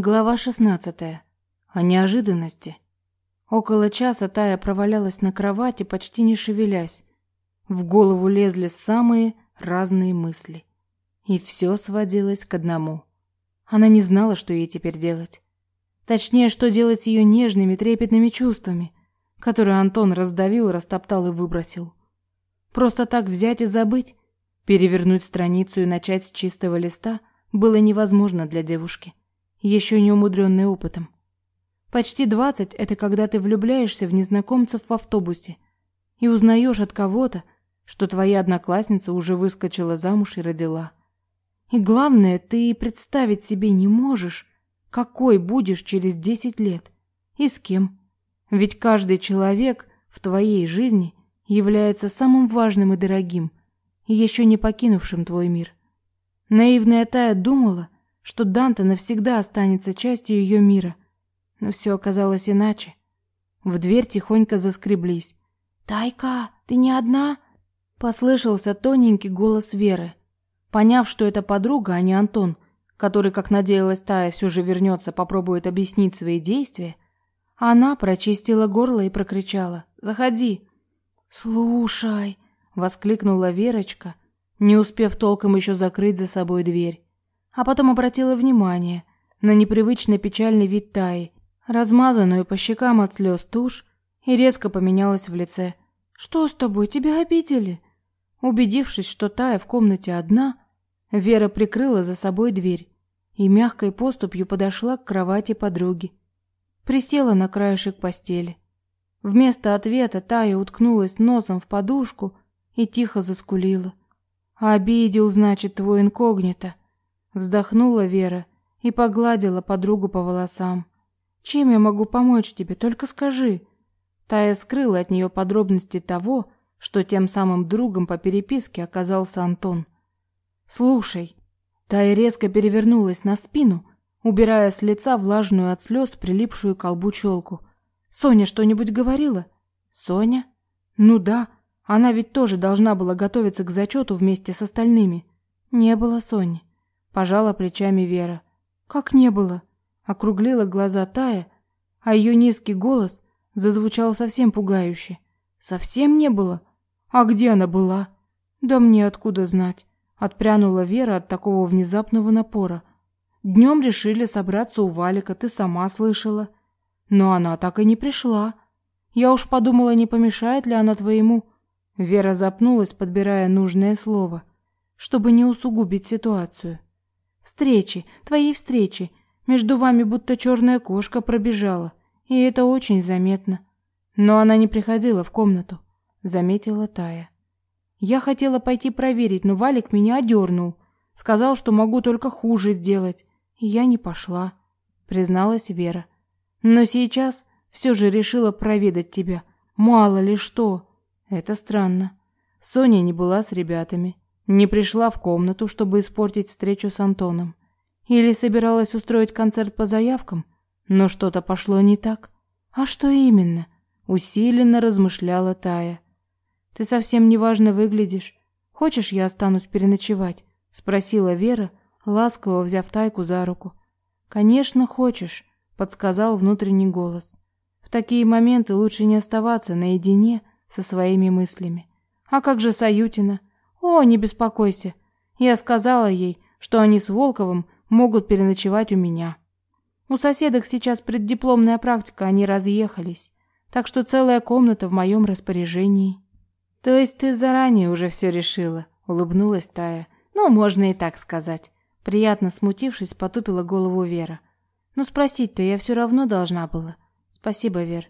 Глава 16. О неожиданности. Около часа Тая провалялась на кровати, почти не шевелясь. В голову лезли самые разные мысли. И все сводилось к одному. Она не знала, что ей теперь делать. Точнее, что делать с ее нежными, трепетными чувствами, которые Антон раздавил, растоптал и выбросил. Просто так взять и забыть, перевернуть страницу и начать с чистого листа было невозможно для девушки еще не умудренный опытом. Почти двадцать – это когда ты влюбляешься в незнакомцев в автобусе и узнаешь от кого-то, что твоя одноклассница уже выскочила замуж и родила. И главное, ты представить себе не можешь, какой будешь через десять лет и с кем. Ведь каждый человек в твоей жизни является самым важным и дорогим, еще не покинувшим твой мир. Наивная Тая думала – что Данте навсегда останется частью ее мира. Но все оказалось иначе. В дверь тихонько заскреблись. «Тайка, ты не одна?» Послышался тоненький голос Веры. Поняв, что это подруга, а не Антон, который, как надеялась Тая, все же вернется, попробует объяснить свои действия, она прочистила горло и прокричала «Заходи!» «Слушай!» — воскликнула Верочка, не успев толком еще закрыть за собой дверь а потом обратила внимание на непривычно печальный вид Таи, размазанную по щекам от слез тушь, и резко поменялась в лице. «Что с тобой? Тебя обидели?» Убедившись, что Тая в комнате одна, Вера прикрыла за собой дверь и мягкой поступью подошла к кровати подруги. Присела на краешек постели. Вместо ответа Тая уткнулась носом в подушку и тихо заскулила. «Обидел, значит, твой инкогнито. Вздохнула Вера и погладила подругу по волосам. Чем я могу помочь тебе? Только скажи. Тая скрыла от нее подробности того, что тем самым другом по переписке оказался Антон. Слушай. Тая резко перевернулась на спину, убирая с лица влажную от слез прилипшую к колбу челку. Соня что-нибудь говорила? Соня? Ну да, она ведь тоже должна была готовиться к зачету вместе с остальными. Не было Сони. Пожала плечами Вера. Как не было? Округлила глаза Тая, а ее низкий голос зазвучал совсем пугающе. Совсем не было? А где она была? Да мне откуда знать? Отпрянула Вера от такого внезапного напора. Днем решили собраться у Валика, ты сама слышала. Но она так и не пришла. Я уж подумала, не помешает ли она твоему... Вера запнулась, подбирая нужное слово, чтобы не усугубить ситуацию. Встречи, твои встречи. Между вами будто черная кошка пробежала, и это очень заметно. Но она не приходила в комнату, заметила Тая. Я хотела пойти проверить, но Валик меня одернул. Сказал, что могу только хуже сделать. И я не пошла, призналась Вера. Но сейчас все же решила проведать тебя. Мало ли что. Это странно. Соня не была с ребятами. Не пришла в комнату, чтобы испортить встречу с Антоном. Или собиралась устроить концерт по заявкам, но что-то пошло не так. А что именно? Усиленно размышляла Тая. Ты совсем неважно выглядишь. Хочешь, я останусь переночевать? спросила Вера, ласково взяв Тайку за руку. Конечно, хочешь, подсказал внутренний голос. В такие моменты лучше не оставаться наедине со своими мыслями. А как же Саютина? О, не беспокойся. Я сказала ей, что они с Волковым могут переночевать у меня. У соседок сейчас преддипломная практика, они разъехались. Так что целая комната в моем распоряжении. То есть ты заранее уже все решила, улыбнулась Тая. Ну, можно и так сказать. Приятно смутившись, потупила голову Вера. Но спросить-то я все равно должна была. Спасибо, Вер.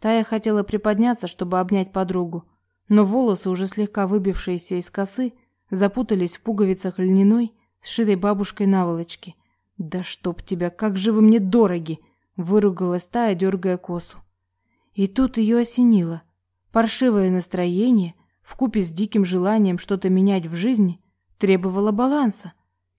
Тая хотела приподняться, чтобы обнять подругу, но волосы, уже слегка выбившиеся из косы, запутались в пуговицах льняной, сшитой бабушкой наволочки. «Да чтоб тебя, как же вы мне дороги!» — выругалась Тая, дергая косу. И тут ее осенило. Паршивое настроение, вкупе с диким желанием что-то менять в жизни, требовало баланса,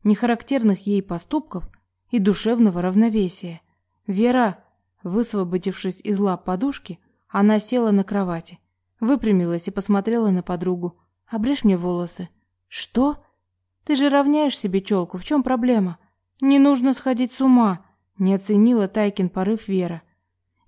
нехарактерных ей поступков и душевного равновесия. Вера, высвободившись из лап подушки, она села на кровати. Выпрямилась и посмотрела на подругу. «Обрежь мне волосы». «Что? Ты же равняешь себе челку. В чем проблема?» «Не нужно сходить с ума», Не оценила Тайкин порыв Вера.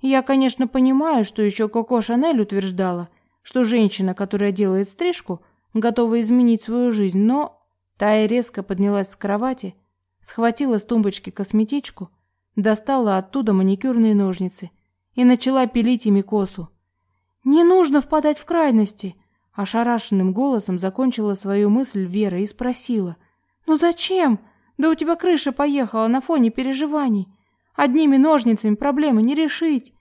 Я, конечно, понимаю, что еще Коко Шанель утверждала, что женщина, которая делает стрижку, готова изменить свою жизнь, но... Тая резко поднялась с кровати, схватила с тумбочки косметичку, достала оттуда маникюрные ножницы и начала пилить ими косу. «Не нужно впадать в крайности!» Ошарашенным голосом закончила свою мысль Вера и спросила. «Ну зачем? Да у тебя крыша поехала на фоне переживаний. Одними ножницами проблемы не решить.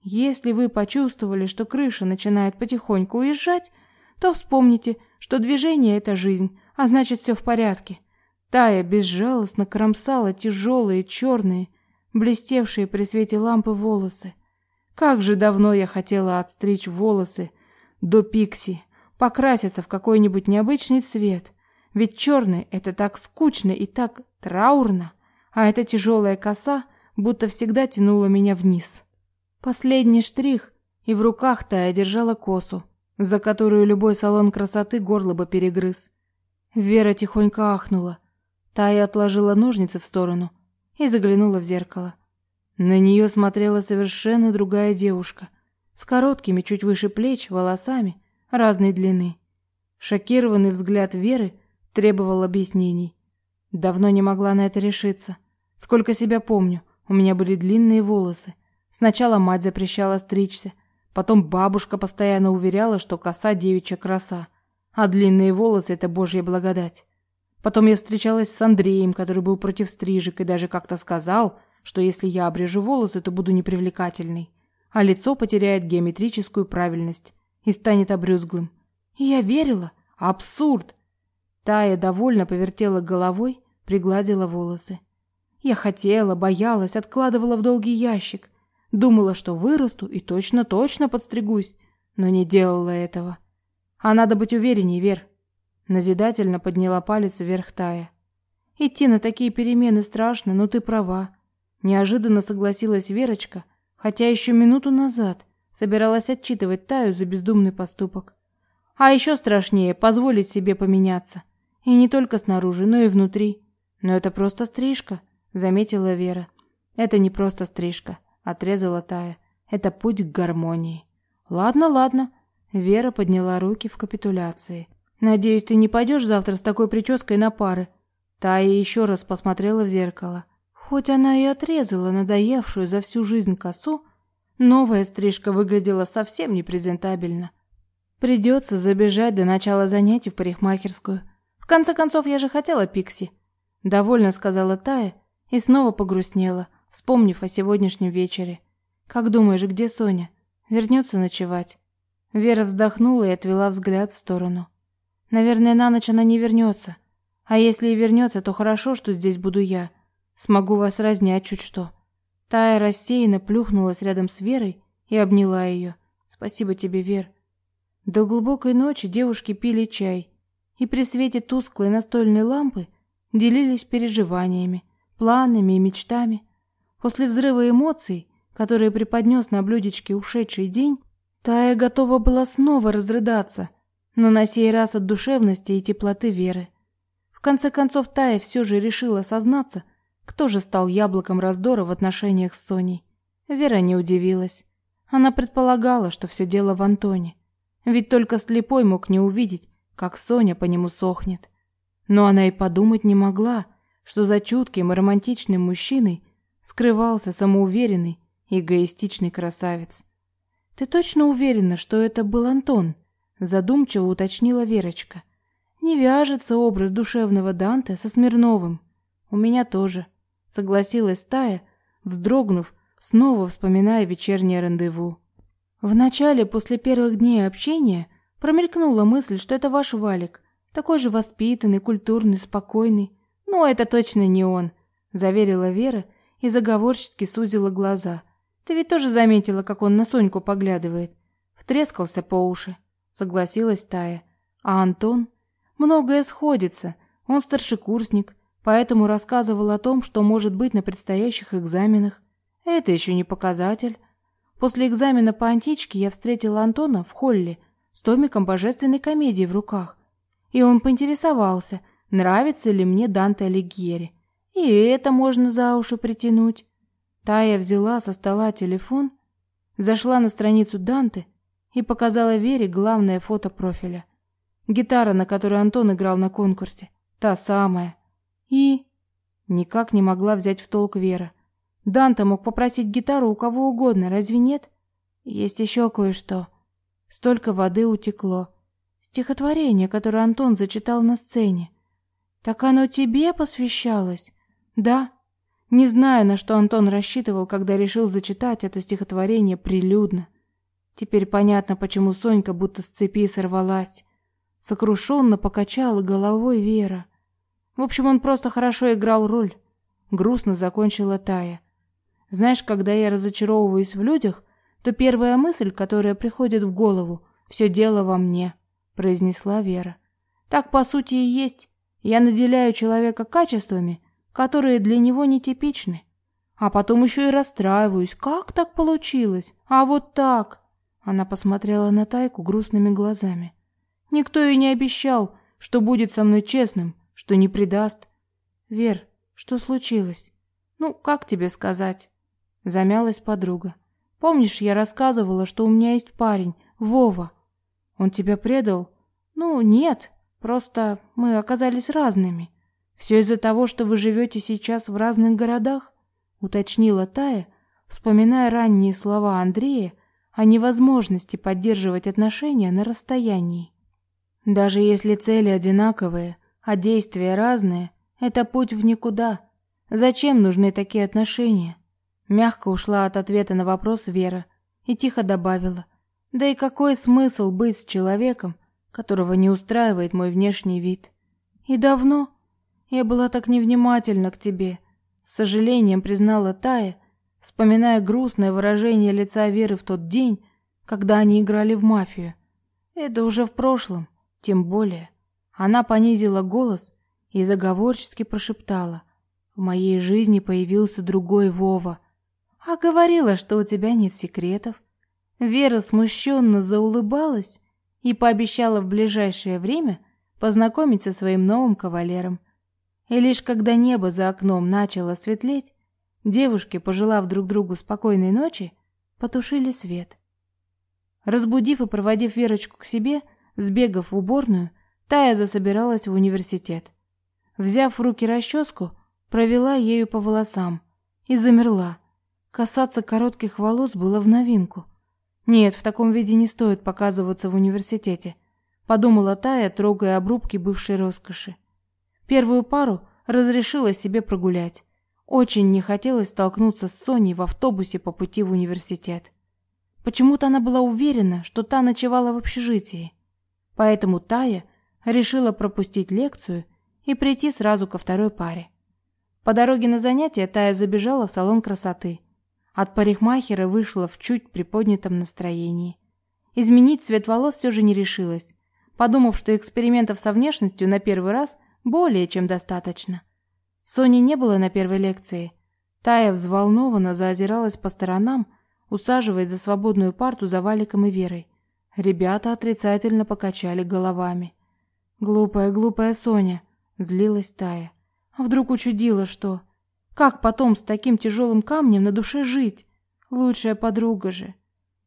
Если вы почувствовали, что крыша начинает потихоньку уезжать, то вспомните, что движение — это жизнь, а значит, все в порядке. Тая безжалостно кромсала тяжелые, черные, блестевшие при свете лампы волосы. Как же давно я хотела отстричь волосы до пикси, покраситься в какой-нибудь необычный цвет. Ведь черный — это так скучно и так траурно, а эта тяжелая коса — будто всегда тянула меня вниз. Последний штрих, и в руках-то я держала косу, за которую любой салон красоты горло бы перегрыз. Вера тихонько ахнула. Тая отложила ножницы в сторону и заглянула в зеркало. На нее смотрела совершенно другая девушка, с короткими, чуть выше плеч, волосами разной длины. Шокированный взгляд Веры требовал объяснений. Давно не могла на это решиться. Сколько себя помню, у меня были длинные волосы. Сначала мать запрещала стричься, потом бабушка постоянно уверяла, что коса девичья краса, а длинные волосы это божья благодать. Потом я встречалась с Андреем, который был против стрижек и даже как-то сказал, что если я обрежу волосы, то буду непривлекательной, а лицо потеряет геометрическую правильность и станет обрюзглым. И я верила. Абсурд. Тая довольно повертела головой, пригладила волосы. Я хотела, боялась, откладывала в долгий ящик. Думала, что вырасту и точно-точно подстригусь, но не делала этого. А надо быть уверенней, Вер. Назидательно подняла палец вверх Тая. Идти на такие перемены страшно, но ты права. Неожиданно согласилась Верочка, хотя еще минуту назад собиралась отчитывать Таю за бездумный поступок. А еще страшнее позволить себе поменяться. И не только снаружи, но и внутри. Но это просто стрижка заметила Вера. Это не просто стрижка, отрезала Тая. Это путь к гармонии. Ладно, ладно. Вера подняла руки в капитуляции. Надеюсь, ты не пойдешь завтра с такой прической на пары. Тая еще раз посмотрела в зеркало. Хоть она и отрезала надоевшую за всю жизнь косу, новая стрижка выглядела совсем непрезентабельно. Придется забежать до начала занятий в парикмахерскую. В конце концов, я же хотела пикси. Довольно сказала Тая и снова погрустнела, вспомнив о сегодняшнем вечере. Как думаешь, где Соня? Вернется ночевать? Вера вздохнула и отвела взгляд в сторону. Наверное, на ночь она не вернется. А если и вернется, то хорошо, что здесь буду я. Смогу вас разнять чуть что. Тая рассеянно плюхнулась рядом с Верой и обняла ее. Спасибо тебе, Вер. До глубокой ночи девушки пили чай и при свете тусклой настольной лампы делились переживаниями, планами и мечтами. После взрыва эмоций, которые преподнес на блюдечке ушедший день, Тая готова была снова разрыдаться, но на сей раз от душевности и теплоты веры. В конце концов Тая все же решила сознаться, кто же стал яблоком раздора в отношениях с Соней. Вера не удивилась. Она предполагала, что все дело в Антоне. Ведь только слепой мог не увидеть, как Соня по нему сохнет. Но она и подумать не могла, что за чутким и романтичным мужчиной скрывался самоуверенный и эгоистичный красавец. Ты точно уверена, что это был Антон? задумчиво уточнила Верочка. Не вяжется образ душевного Данте со Смирновым. У меня тоже, согласилась Тая, вздрогнув, снова вспоминая вечернее рандеву. Вначале, после первых дней общения, промелькнула мысль, что это ваш Валик, такой же воспитанный, культурный, спокойный. «Ну, это точно не он», — заверила Вера и заговорчески сузила глаза. «Ты ведь тоже заметила, как он на Соньку поглядывает?» Втрескался по уши, согласилась Тая. А Антон? Многое сходится. Он старшекурсник, поэтому рассказывал о том, что может быть на предстоящих экзаменах. Это еще не показатель. После экзамена по античке я встретила Антона в холле с томиком божественной комедии в руках. И он поинтересовался — нравится ли мне Данте Алигьери. И это можно за уши притянуть. Тая взяла со стола телефон, зашла на страницу Данте и показала Вере главное фото профиля. Гитара, на которой Антон играл на конкурсе. Та самая. И... Никак не могла взять в толк Вера. Данте мог попросить гитару у кого угодно, разве нет? Есть еще кое-что. Столько воды утекло. Стихотворение, которое Антон зачитал на сцене. Так оно тебе посвящалось? Да. Не знаю, на что Антон рассчитывал, когда решил зачитать это стихотворение прилюдно. Теперь понятно, почему Сонька будто с цепи сорвалась. Сокрушенно покачала головой Вера. В общем, он просто хорошо играл роль. Грустно закончила Тая. Знаешь, когда я разочаровываюсь в людях, то первая мысль, которая приходит в голову, все дело во мне, произнесла Вера. Так по сути и есть. Я наделяю человека качествами, которые для него нетипичны. А потом еще и расстраиваюсь. Как так получилось? А вот так. Она посмотрела на Тайку грустными глазами. Никто и не обещал, что будет со мной честным, что не предаст. Вер, что случилось? Ну, как тебе сказать? Замялась подруга. Помнишь, я рассказывала, что у меня есть парень, Вова? Он тебя предал? Ну, нет, просто мы оказались разными. Все из-за того, что вы живете сейчас в разных городах, уточнила Тая, вспоминая ранние слова Андрея о невозможности поддерживать отношения на расстоянии. Даже если цели одинаковые, а действия разные, это путь в никуда. Зачем нужны такие отношения? Мягко ушла от ответа на вопрос Вера и тихо добавила: "Да и какой смысл быть с человеком, которого не устраивает мой внешний вид? И давно я была так невнимательна к тебе, с сожалением признала Тая, вспоминая грустное выражение лица Веры в тот день, когда они играли в мафию. Это уже в прошлом, тем более. Она понизила голос и заговорчески прошептала: "В моей жизни появился другой Вова. А говорила, что у тебя нет секретов". Вера смущенно заулыбалась и пообещала в ближайшее время познакомить со своим новым кавалером. И лишь когда небо за окном начало светлеть, девушки, пожелав друг другу спокойной ночи, потушили свет. Разбудив и проводив Верочку к себе, сбегав в уборную, Тая засобиралась в университет. Взяв в руки расческу, провела ею по волосам и замерла. Касаться коротких волос было в новинку. Нет, в таком виде не стоит показываться в университете, подумала Тая, трогая обрубки бывшей роскоши. Первую пару разрешила себе прогулять. Очень не хотелось столкнуться с Соней в автобусе по пути в университет. Почему-то она была уверена, что та ночевала в общежитии. Поэтому Тая решила пропустить лекцию и прийти сразу ко второй паре. По дороге на занятия Тая забежала в салон красоты. От парикмахера вышла в чуть приподнятом настроении. Изменить цвет волос все же не решилась, подумав, что экспериментов со внешностью на первый раз более чем достаточно. Сони не было на первой лекции. Тая взволнованно заозиралась по сторонам, усаживаясь за свободную парту за Валиком и Верой. Ребята отрицательно покачали головами. Глупая, глупая Соня, злилась Тая. А вдруг учудила что? Как потом с таким тяжелым камнем на душе жить? Лучшая подруга же.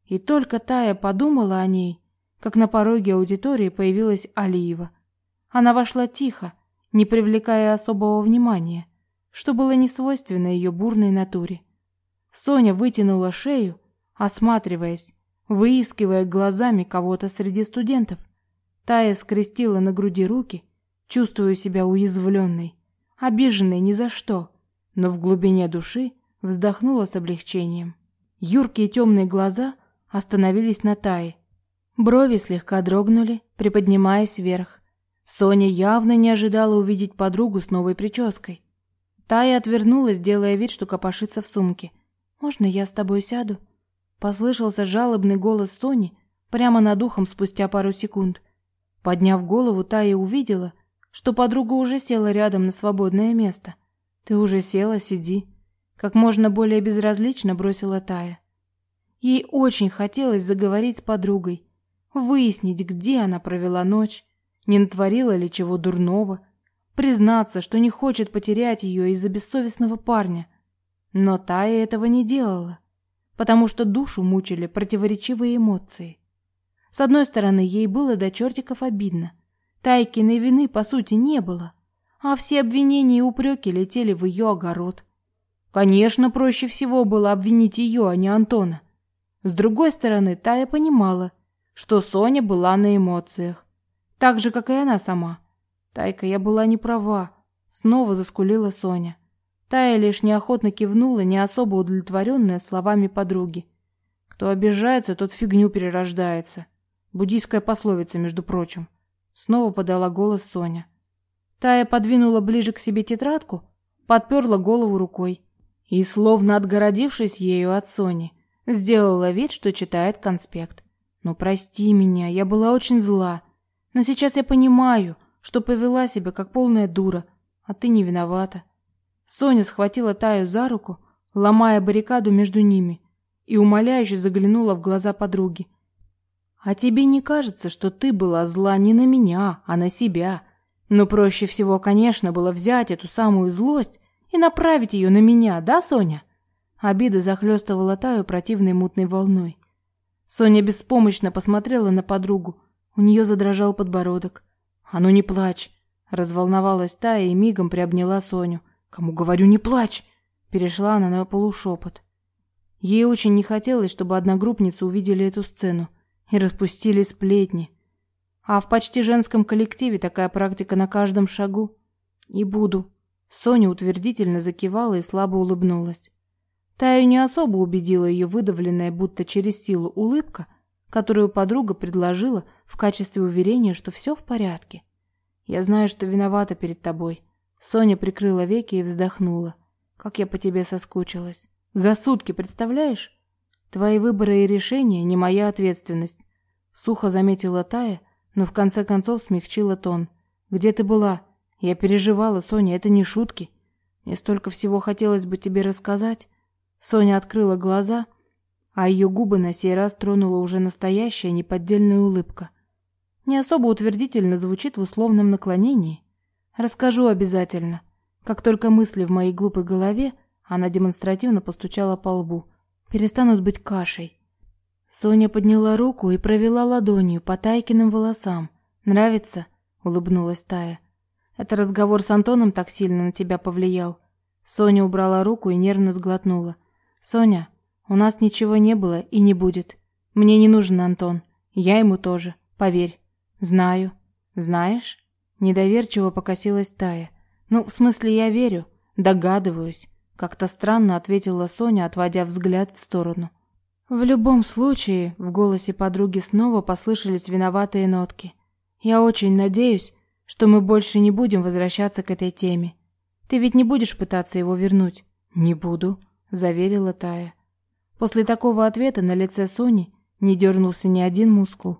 И только Тая подумала о ней, как на пороге аудитории появилась Алиева. Она вошла тихо, не привлекая особого внимания, что было не свойственно ее бурной натуре. Соня вытянула шею, осматриваясь, выискивая глазами кого-то среди студентов. Тая скрестила на груди руки, чувствуя себя уязвленной, обиженной ни за что, но в глубине души вздохнула с облегчением. Юркие темные глаза остановились на Тае. Брови слегка дрогнули, приподнимаясь вверх. Соня явно не ожидала увидеть подругу с новой прической. Тая отвернулась, делая вид, что копошится в сумке. «Можно я с тобой сяду?» Послышался жалобный голос Сони прямо над ухом спустя пару секунд. Подняв голову, Тая увидела, что подруга уже села рядом на свободное место. «Ты уже села, сиди», — как можно более безразлично бросила Тая. Ей очень хотелось заговорить с подругой, выяснить, где она провела ночь, не натворила ли чего дурного, признаться, что не хочет потерять ее из-за бессовестного парня. Но Тая этого не делала, потому что душу мучили противоречивые эмоции. С одной стороны, ей было до чертиков обидно. Тайкиной вины, по сути, не было, а все обвинения и упреки летели в ее огород. Конечно, проще всего было обвинить ее, а не Антона. С другой стороны, Тая понимала, что Соня была на эмоциях, так же, как и она сама. Тайка, я была не права, снова заскулила Соня. Тая лишь неохотно кивнула, не особо удовлетворенная словами подруги. Кто обижается, тот фигню перерождается. Буддийская пословица, между прочим. Снова подала голос Соня. Тая подвинула ближе к себе тетрадку, подперла голову рукой и, словно отгородившись ею от Сони, сделала вид, что читает конспект. «Ну, прости меня, я была очень зла. Но сейчас я понимаю, что повела себя как полная дура, а ты не виновата». Соня схватила Таю за руку, ломая баррикаду между ними, и умоляюще заглянула в глаза подруги. «А тебе не кажется, что ты была зла не на меня, а на себя? Но проще всего, конечно, было взять эту самую злость и направить ее на меня, да, Соня?» Обида захлестывала Таю противной мутной волной. Соня беспомощно посмотрела на подругу. У нее задрожал подбородок. «А ну не плачь!» Разволновалась Тая и мигом приобняла Соню. «Кому говорю, не плачь!» Перешла она на полушепот. Ей очень не хотелось, чтобы одногруппницы увидели эту сцену и распустили сплетни. А в почти женском коллективе такая практика на каждом шагу. «Не буду». Соня утвердительно закивала и слабо улыбнулась. Таю не особо убедила ее выдавленная будто через силу улыбка, которую подруга предложила в качестве уверения, что все в порядке. «Я знаю, что виновата перед тобой». Соня прикрыла веки и вздохнула. «Как я по тебе соскучилась. За сутки, представляешь? Твои выборы и решения не моя ответственность». Сухо заметила Тая, но в конце концов смягчила тон. «Где ты была? Я переживала, Соня, это не шутки. Мне столько всего хотелось бы тебе рассказать». Соня открыла глаза, а ее губы на сей раз тронула уже настоящая неподдельная улыбка. Не особо утвердительно звучит в условном наклонении. Расскажу обязательно. Как только мысли в моей глупой голове, она демонстративно постучала по лбу, перестанут быть кашей. Соня подняла руку и провела ладонью по Тайкиным волосам. «Нравится?» — улыбнулась Тая. «Это разговор с Антоном так сильно на тебя повлиял». Соня убрала руку и нервно сглотнула. Соня, у нас ничего не было и не будет. Мне не нужен Антон. Я ему тоже, поверь. Знаю. Знаешь? Недоверчиво покосилась Тая. Ну, в смысле, я верю, догадываюсь, как-то странно ответила Соня, отводя взгляд в сторону. В любом случае, в голосе подруги снова послышались виноватые нотки. Я очень надеюсь, что мы больше не будем возвращаться к этой теме. Ты ведь не будешь пытаться его вернуть? Не буду, заверила Тая. После такого ответа на лице Сони не дернулся ни один мускул,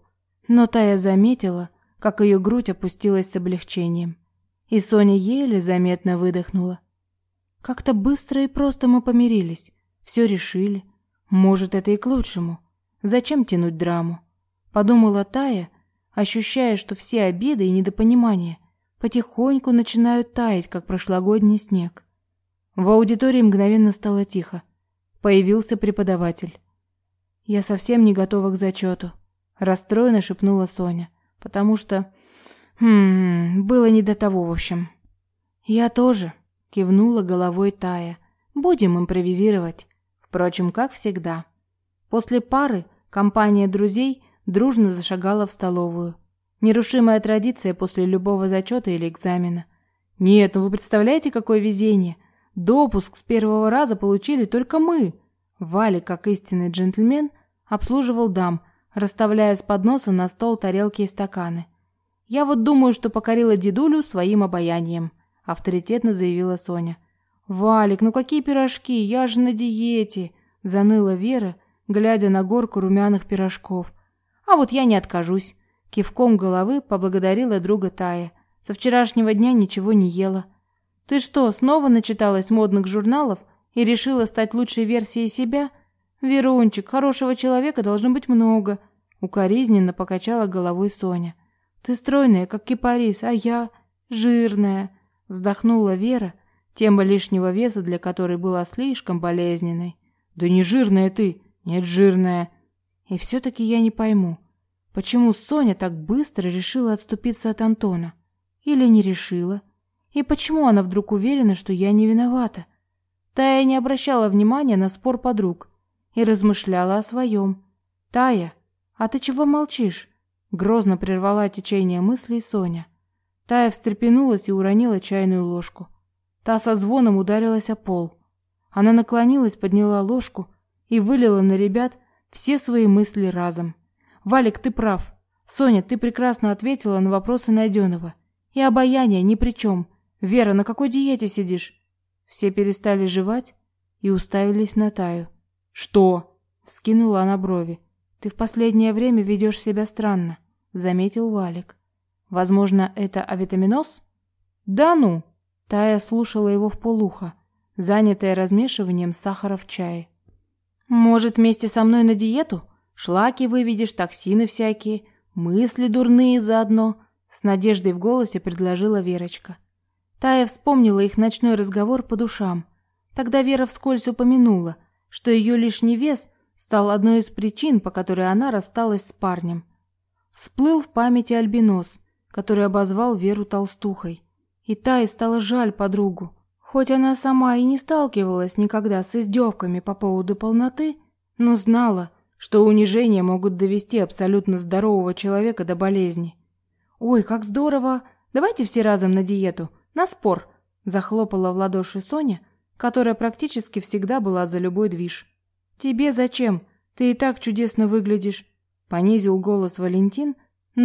но Тая заметила, как ее грудь опустилась с облегчением, и Соня еле заметно выдохнула. Как-то быстро и просто мы помирились, все решили. Может, это и к лучшему. Зачем тянуть драму? Подумала Тая, ощущая, что все обиды и недопонимания потихоньку начинают таять, как прошлогодний снег. В аудитории мгновенно стало тихо. Появился преподаватель. «Я совсем не готова к зачету», — расстроенно шепнула Соня, потому что... Хм, было не до того, в общем. «Я тоже», — кивнула головой Тая. «Будем импровизировать. Впрочем, как всегда». После пары компания друзей дружно зашагала в столовую. Нерушимая традиция после любого зачета или экзамена. Нет, ну вы представляете, какое везение? Допуск с первого раза получили только мы. Валик, как истинный джентльмен, обслуживал дам, расставляя с подноса на стол тарелки и стаканы. Я вот думаю, что покорила дедулю своим обаянием, авторитетно заявила Соня. Валик, ну какие пирожки? Я же на диете, заныла Вера, глядя на горку румяных пирожков. А вот я не откажусь, кивком головы поблагодарила друга Тая. Со вчерашнего дня ничего не ела. Ты что, снова начиталась модных журналов и решила стать лучшей версией себя? Верунчик, хорошего человека должно быть много, укоризненно покачала головой Соня. Ты стройная, как кипарис, а я жирная, вздохнула Вера, Тема лишнего веса для которой была слишком болезненной. «Да не жирная ты! Нет, жирная!» И все-таки я не пойму, почему Соня так быстро решила отступиться от Антона? Или не решила? И почему она вдруг уверена, что я не виновата? Тая не обращала внимания на спор подруг и размышляла о своем. «Тая, а ты чего молчишь?» Грозно прервала течение мыслей Соня. Тая встрепенулась и уронила чайную ложку. Та со звоном ударилась о пол. Она наклонилась, подняла ложку и вылила на ребят все свои мысли разом. «Валик, ты прав. Соня, ты прекрасно ответила на вопросы Найденова. И обаяние ни при чем. Вера, на какой диете сидишь?» Все перестали жевать и уставились на Таю. «Что?» — вскинула она брови. «Ты в последнее время ведешь себя странно», — заметил Валик. «Возможно, это авитаминоз?» «Да ну!» — Тая слушала его в полухо, занятая размешиванием сахара в чае. «Может, вместе со мной на диету? Шлаки выведешь, токсины всякие, мысли дурные заодно?» С надеждой в голосе предложила Верочка. Тая вспомнила их ночной разговор по душам. Тогда Вера вскользь упомянула, что ее лишний вес стал одной из причин, по которой она рассталась с парнем. Всплыл в памяти альбинос, который обозвал Веру толстухой. И Тае стало жаль подругу. Хоть она сама и не сталкивалась никогда с издевками по поводу полноты, но знала, что унижения могут довести абсолютно здорового человека до болезни. «Ой, как здорово! Давайте все разом на диету!» На спор!» – захлопала в ладоши Соня, которая практически всегда была за любой движ. «Тебе зачем? Ты и так чудесно выглядишь!» – понизил голос Валентин,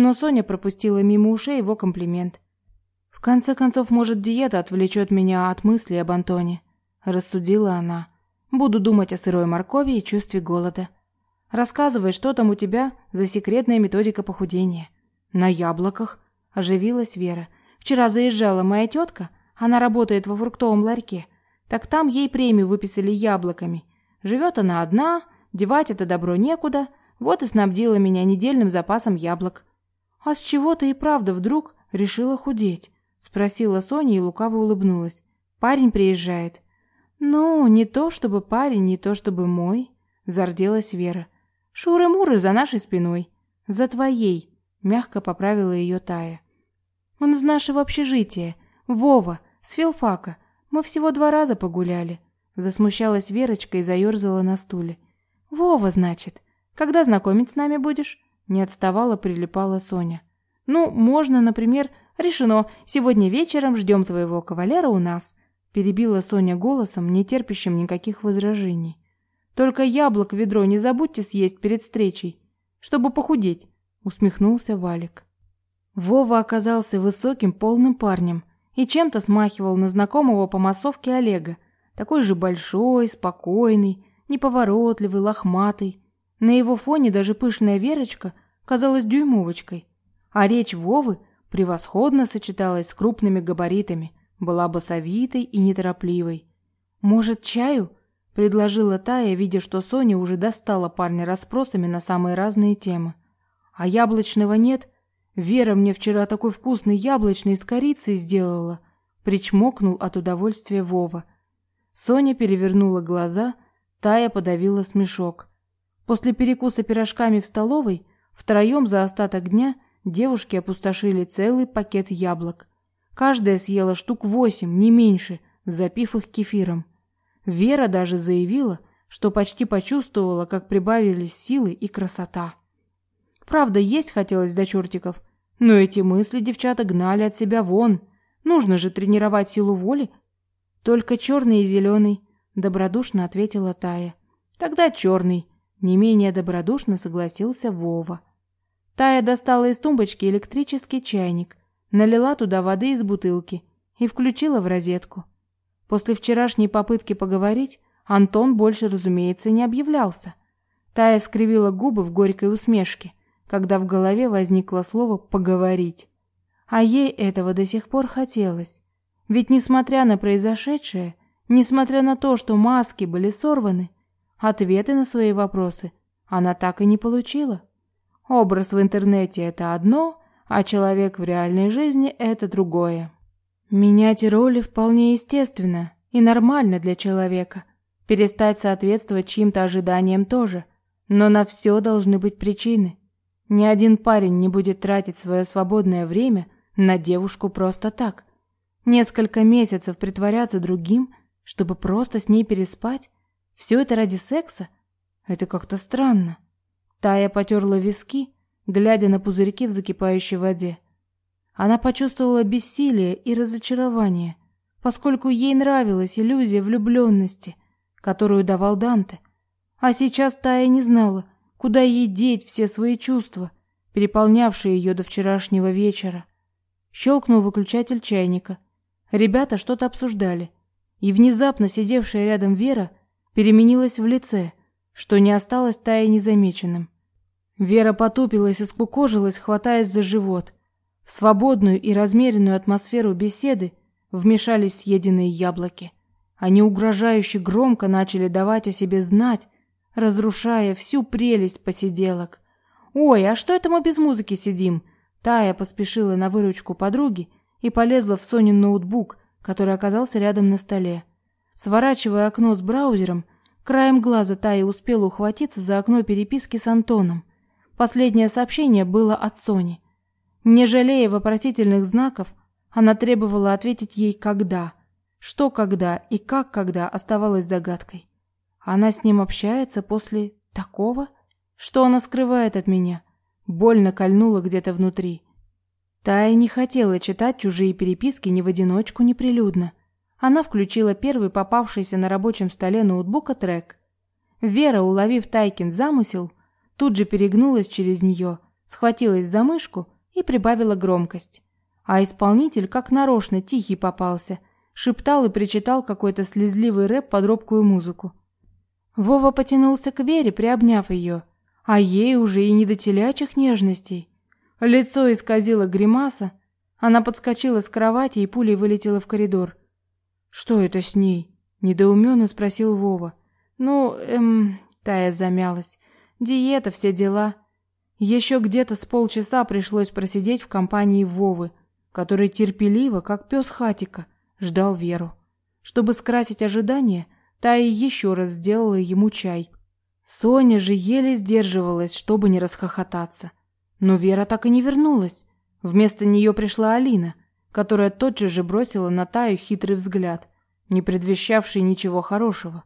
но Соня пропустила мимо ушей его комплимент. «В конце концов, может, диета отвлечет меня от мысли об Антоне?» – рассудила она. «Буду думать о сырой моркови и чувстве голода. Рассказывай, что там у тебя за секретная методика похудения?» «На яблоках», – оживилась Вера. Вчера заезжала моя тетка, она работает во фруктовом ларьке. Так там ей премию выписали яблоками. Живет она одна, девать это добро некуда, вот и снабдила меня недельным запасом яблок. А с чего ты и правда вдруг решила худеть? Спросила Соня и лукаво улыбнулась. Парень приезжает. Ну, не то чтобы парень, не то чтобы мой, зарделась Вера. Шуры-муры за нашей спиной. За твоей, мягко поправила ее Тая. Он из нашего общежития. Вова, с филфака. Мы всего два раза погуляли. Засмущалась Верочка и заерзала на стуле. Вова, значит. Когда знакомить с нами будешь? Не отставала, прилипала Соня. Ну, можно, например, решено. Сегодня вечером ждем твоего кавалера у нас. Перебила Соня голосом, не терпящим никаких возражений. Только яблок ведро не забудьте съесть перед встречей, чтобы похудеть, усмехнулся Валик. Вова оказался высоким, полным парнем и чем-то смахивал на знакомого по массовке Олега, такой же большой, спокойный, неповоротливый, лохматый. На его фоне даже пышная Верочка казалась дюймовочкой, а речь Вовы превосходно сочеталась с крупными габаритами, была басовитой и неторопливой. «Может, чаю?» — предложила Тая, видя, что Соня уже достала парня расспросами на самые разные темы. «А яблочного нет?» Вера мне вчера такой вкусный яблочный с корицей сделала, причмокнул от удовольствия Вова. Соня перевернула глаза, Тая подавила смешок. После перекуса пирожками в столовой втроем за остаток дня девушки опустошили целый пакет яблок. Каждая съела штук восемь, не меньше, запив их кефиром. Вера даже заявила, что почти почувствовала, как прибавились силы и красота. Правда, есть хотелось до чертиков, но эти мысли девчата гнали от себя вон. Нужно же тренировать силу воли. Только черный и зеленый, добродушно ответила Тая. Тогда черный, не менее добродушно согласился Вова. Тая достала из тумбочки электрический чайник, налила туда воды из бутылки и включила в розетку. После вчерашней попытки поговорить Антон больше, разумеется, не объявлялся. Тая скривила губы в горькой усмешке – когда в голове возникло слово «поговорить». А ей этого до сих пор хотелось. Ведь несмотря на произошедшее, несмотря на то, что маски были сорваны, ответы на свои вопросы она так и не получила. Образ в интернете – это одно, а человек в реальной жизни – это другое. Менять роли вполне естественно и нормально для человека. Перестать соответствовать чьим-то ожиданиям тоже. Но на все должны быть причины. Ни один парень не будет тратить свое свободное время на девушку просто так. Несколько месяцев притворяться другим, чтобы просто с ней переспать? Все это ради секса? Это как-то странно. Тая потерла виски, глядя на пузырьки в закипающей воде. Она почувствовала бессилие и разочарование, поскольку ей нравилась иллюзия влюбленности, которую давал Данте. А сейчас Тая не знала, куда ей деть все свои чувства, переполнявшие ее до вчерашнего вечера. Щелкнул выключатель чайника. Ребята что-то обсуждали, и внезапно сидевшая рядом Вера переменилась в лице, что не осталось Тае незамеченным. Вера потупилась и скукожилась, хватаясь за живот. В свободную и размеренную атмосферу беседы вмешались съеденные яблоки. Они угрожающе громко начали давать о себе знать, разрушая всю прелесть посиделок. «Ой, а что это мы без музыки сидим?» Тая поспешила на выручку подруги и полезла в Сонин ноутбук, который оказался рядом на столе. Сворачивая окно с браузером, краем глаза Тая успела ухватиться за окно переписки с Антоном. Последнее сообщение было от Сони. Не жалея вопросительных знаков, она требовала ответить ей «когда». Что когда и как когда оставалось загадкой. Она с ним общается после такого? Что она скрывает от меня? Больно кольнула где-то внутри. Тая не хотела читать чужие переписки ни в одиночку, ни прилюдно. Она включила первый попавшийся на рабочем столе ноутбука трек. Вера, уловив Тайкин замысел, тут же перегнулась через нее, схватилась за мышку и прибавила громкость. А исполнитель, как нарочно, тихий попался, шептал и причитал какой-то слезливый рэп под робкую музыку. Вова потянулся к Вере, приобняв ее, а ей уже и не до телячьих нежностей. Лицо исказило гримаса, она подскочила с кровати и пулей вылетела в коридор. «Что это с ней?» – недоуменно спросил Вова. «Ну, эм...» – Тая замялась. «Диета, все дела». Еще где-то с полчаса пришлось просидеть в компании Вовы, который терпеливо, как пес хатика, ждал Веру. Чтобы скрасить ожидания, Тая еще раз сделала ему чай. Соня же еле сдерживалась, чтобы не расхохотаться. Но Вера так и не вернулась. Вместо нее пришла Алина, которая тотчас же бросила на Таю хитрый взгляд, не предвещавший ничего хорошего.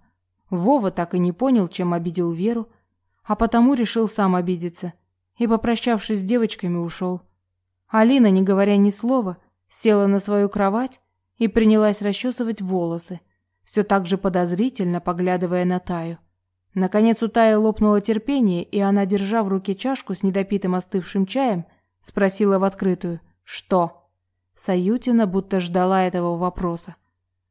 Вова так и не понял, чем обидел Веру, а потому решил сам обидеться и, попрощавшись с девочками, ушел. Алина, не говоря ни слова, села на свою кровать и принялась расчесывать волосы, все так же подозрительно поглядывая на Таю. Наконец у Таи лопнуло терпение, и она, держа в руке чашку с недопитым остывшим чаем, спросила в открытую «Что?». Саютина будто ждала этого вопроса.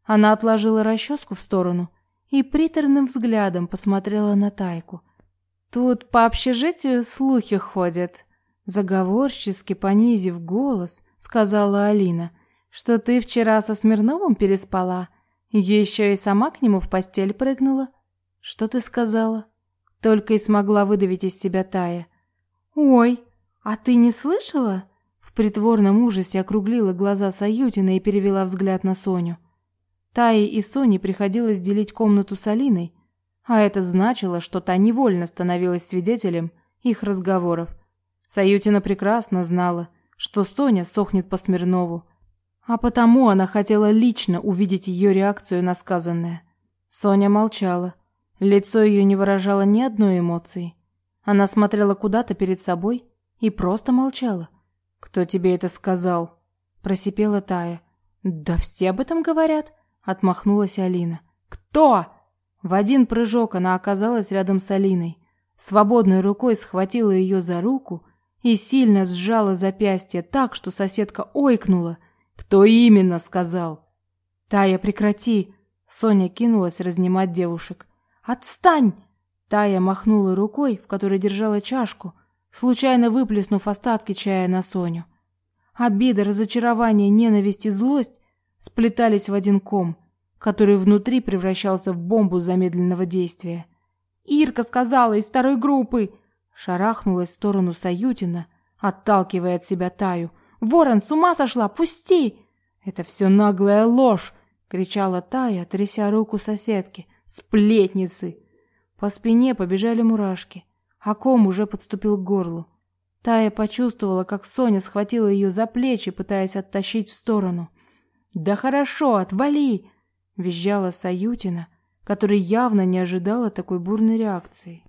Она отложила расческу в сторону и приторным взглядом посмотрела на Тайку. «Тут по общежитию слухи ходят», — заговорчески понизив голос, сказала Алина, «что ты вчера со Смирновым переспала, еще и сама к нему в постель прыгнула». «Что ты сказала?» Только и смогла выдавить из себя Тая. «Ой, а ты не слышала?» В притворном ужасе округлила глаза Саютина и перевела взгляд на Соню. Тае и Соне приходилось делить комнату с Алиной, а это значило, что та невольно становилась свидетелем их разговоров. Саютина прекрасно знала, что Соня сохнет по Смирнову, а потому она хотела лично увидеть ее реакцию на сказанное. Соня молчала, Лицо ее не выражало ни одной эмоции. Она смотрела куда-то перед собой и просто молчала. «Кто тебе это сказал?» – просипела Тая. «Да все об этом говорят», – отмахнулась Алина. «Кто?» В один прыжок она оказалась рядом с Алиной. Свободной рукой схватила ее за руку и сильно сжала запястье так, что соседка ойкнула. «Кто именно?» – сказал. «Тая, прекрати!» Соня кинулась разнимать девушек. «Отстань!» Тая махнула рукой, в которой держала чашку, случайно выплеснув остатки чая на Соню. Обида, разочарование, ненависть и злость сплетались в один ком, который внутри превращался в бомбу замедленного действия. «Ирка сказала из второй группы!» Шарахнулась в сторону Саютина, отталкивая от себя Таю. «Ворон, с ума сошла! Пусти!» «Это все наглая ложь!» — кричала Тая, тряся руку соседки. «Сплетницы!» По спине побежали мурашки, а ком уже подступил к горлу. Тая почувствовала, как Соня схватила ее за плечи, пытаясь оттащить в сторону. «Да хорошо, отвали!» — визжала Саютина, которая явно не ожидала такой бурной реакции.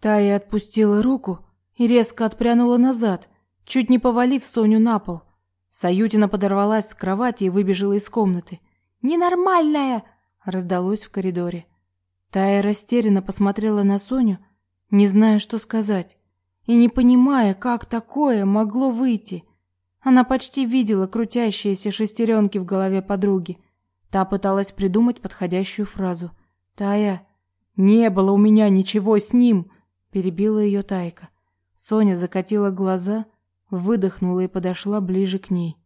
Тая отпустила руку и резко отпрянула назад, чуть не повалив Соню на пол. Саютина подорвалась с кровати и выбежала из комнаты. «Ненормальная!» — раздалось в коридоре. Тая растерянно посмотрела на Соню, не зная, что сказать, и не понимая, как такое могло выйти. Она почти видела крутящиеся шестеренки в голове подруги. Та пыталась придумать подходящую фразу. «Тая, не было у меня ничего с ним!» — перебила ее Тайка. Соня закатила глаза, выдохнула и подошла ближе к ней.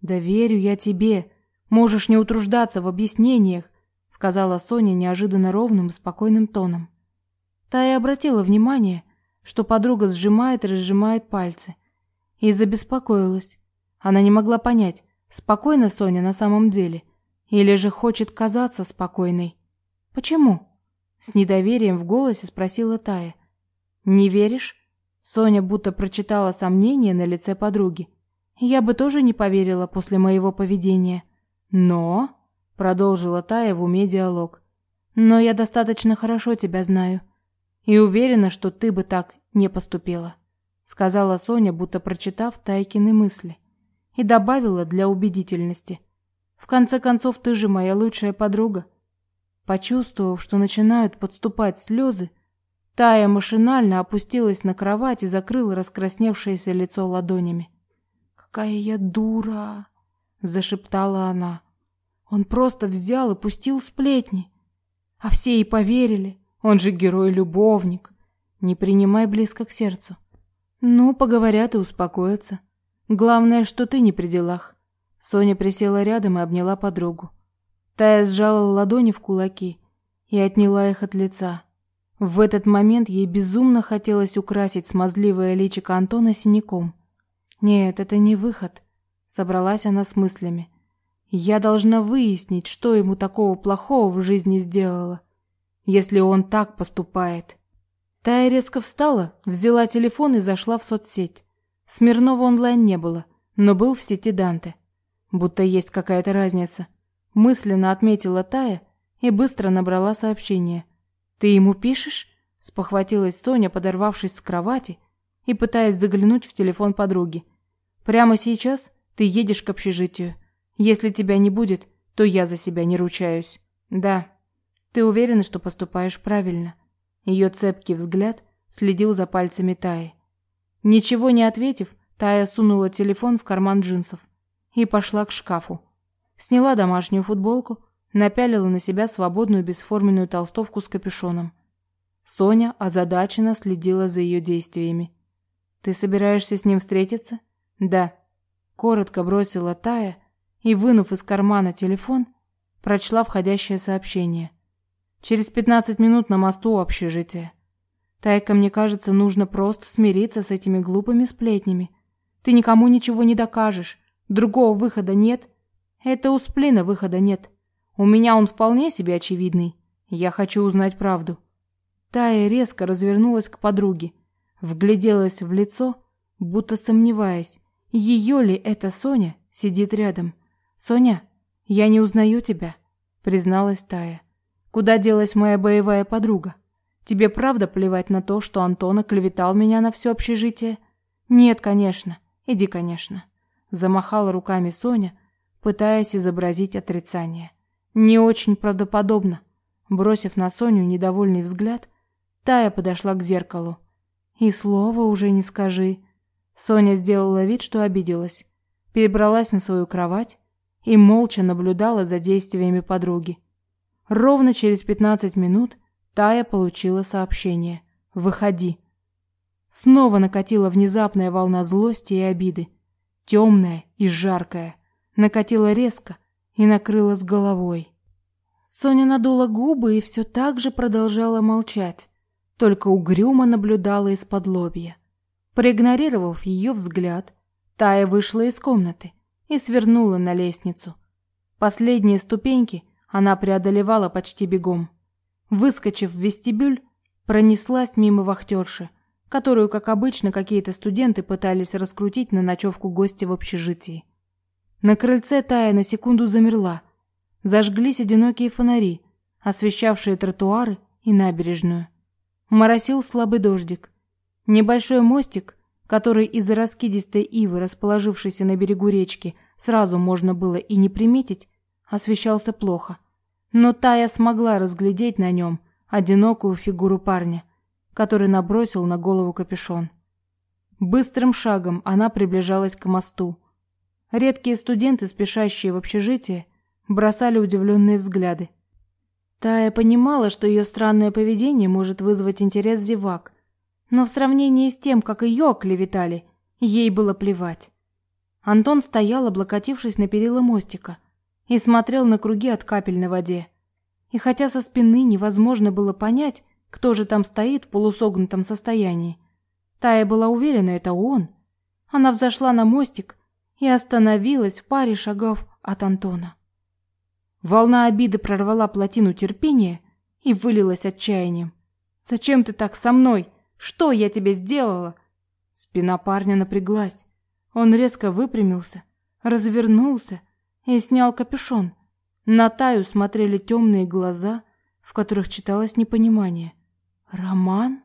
«Да верю я тебе. Можешь не утруждаться в объяснениях», — сказала Соня неожиданно ровным и спокойным тоном. Тая обратила внимание, что подруга сжимает и разжимает пальцы, и забеспокоилась. Она не могла понять, спокойна Соня на самом деле или же хочет казаться спокойной. «Почему?» — с недоверием в голосе спросила Тая. «Не веришь?» Соня будто прочитала сомнение на лице подруги. «Я бы тоже не поверила после моего поведения. Но...» — продолжила Тая в уме диалог. «Но я достаточно хорошо тебя знаю. И уверена, что ты бы так не поступила», — сказала Соня, будто прочитав Тайкины мысли. И добавила для убедительности. «В конце концов, ты же моя лучшая подруга». Почувствовав, что начинают подступать слезы, Тая машинально опустилась на кровать и закрыла раскрасневшееся лицо ладонями. «Какая я дура!» — зашептала она. «Он просто взял и пустил сплетни. А все и поверили. Он же герой-любовник. Не принимай близко к сердцу. Ну, поговорят и успокоятся. Главное, что ты не при делах». Соня присела рядом и обняла подругу. Тая сжала ладони в кулаки и отняла их от лица. В этот момент ей безумно хотелось украсить смазливое личико Антона синяком. Нет, это не выход, собралась она с мыслями. Я должна выяснить, что ему такого плохого в жизни сделала, если он так поступает. Тая резко встала, взяла телефон и зашла в соцсеть. Смирнова онлайн не было, но был в сети Данте. Будто есть какая-то разница. Мысленно отметила Тая и быстро набрала сообщение. «Ты ему пишешь?» — спохватилась Соня, подорвавшись с кровати и пытаясь заглянуть в телефон подруги. «Прямо сейчас ты едешь к общежитию. Если тебя не будет, то я за себя не ручаюсь». «Да. Ты уверена, что поступаешь правильно?» Ее цепкий взгляд следил за пальцами Таи. Ничего не ответив, Тая сунула телефон в карман джинсов и пошла к шкафу. Сняла домашнюю футболку, напялила на себя свободную бесформенную толстовку с капюшоном. Соня озадаченно следила за ее действиями. «Ты собираешься с ним встретиться?» «Да», — коротко бросила Тая и, вынув из кармана телефон, прочла входящее сообщение. «Через пятнадцать минут на мосту общежития. Тайка, мне кажется, нужно просто смириться с этими глупыми сплетнями. Ты никому ничего не докажешь, другого выхода нет. Это у сплина выхода нет». У меня он вполне себе очевидный. Я хочу узнать правду. Тая резко развернулась к подруге, вгляделась в лицо, будто сомневаясь, ее ли это Соня сидит рядом. Соня, я не узнаю тебя, призналась Тая. Куда делась моя боевая подруга? Тебе правда плевать на то, что Антон оклеветал меня на все общежитие? Нет, конечно. Иди, конечно, замахала руками Соня, пытаясь изобразить отрицание. Не очень правдоподобно. Бросив на Соню недовольный взгляд, Тая подошла к зеркалу. И слова уже не скажи. Соня сделала вид, что обиделась. Перебралась на свою кровать и молча наблюдала за действиями подруги. Ровно через пятнадцать минут Тая получила сообщение. «Выходи». Снова накатила внезапная волна злости и обиды. Темная и жаркая. Накатила резко, и накрыла с головой. Соня надула губы и все так же продолжала молчать, только угрюмо наблюдала из-под лобья. Проигнорировав ее взгляд, Тая вышла из комнаты и свернула на лестницу, Последние ступеньки она преодолевала почти бегом. Выскочив в вестибюль, пронеслась мимо вахтерши, которую, как обычно, какие-то студенты пытались раскрутить на ночевку гостя в общежитии. На крыльце Тая на секунду замерла. Зажглись одинокие фонари, освещавшие тротуары и набережную. Моросил слабый дождик. Небольшой мостик, который из-за раскидистой ивы, расположившейся на берегу речки, сразу можно было и не приметить, освещался плохо. Но Тая смогла разглядеть на нем одинокую фигуру парня, который набросил на голову капюшон. Быстрым шагом она приближалась к мосту. Редкие студенты, спешащие в общежитие, бросали удивленные взгляды. Тая понимала, что ее странное поведение может вызвать интерес зевак, но в сравнении с тем, как ее оклеветали, ей было плевать. Антон стоял, облокотившись на перила мостика, и смотрел на круги от капель на воде. И хотя со спины невозможно было понять, кто же там стоит в полусогнутом состоянии, Тая была уверена, это он. Она взошла на мостик и остановилась в паре шагов от Антона. Волна обиды прорвала плотину терпения и вылилась отчаянием. «Зачем ты так со мной? Что я тебе сделала?» Спина парня напряглась. Он резко выпрямился, развернулся и снял капюшон. На Таю смотрели темные глаза, в которых читалось непонимание. «Роман?»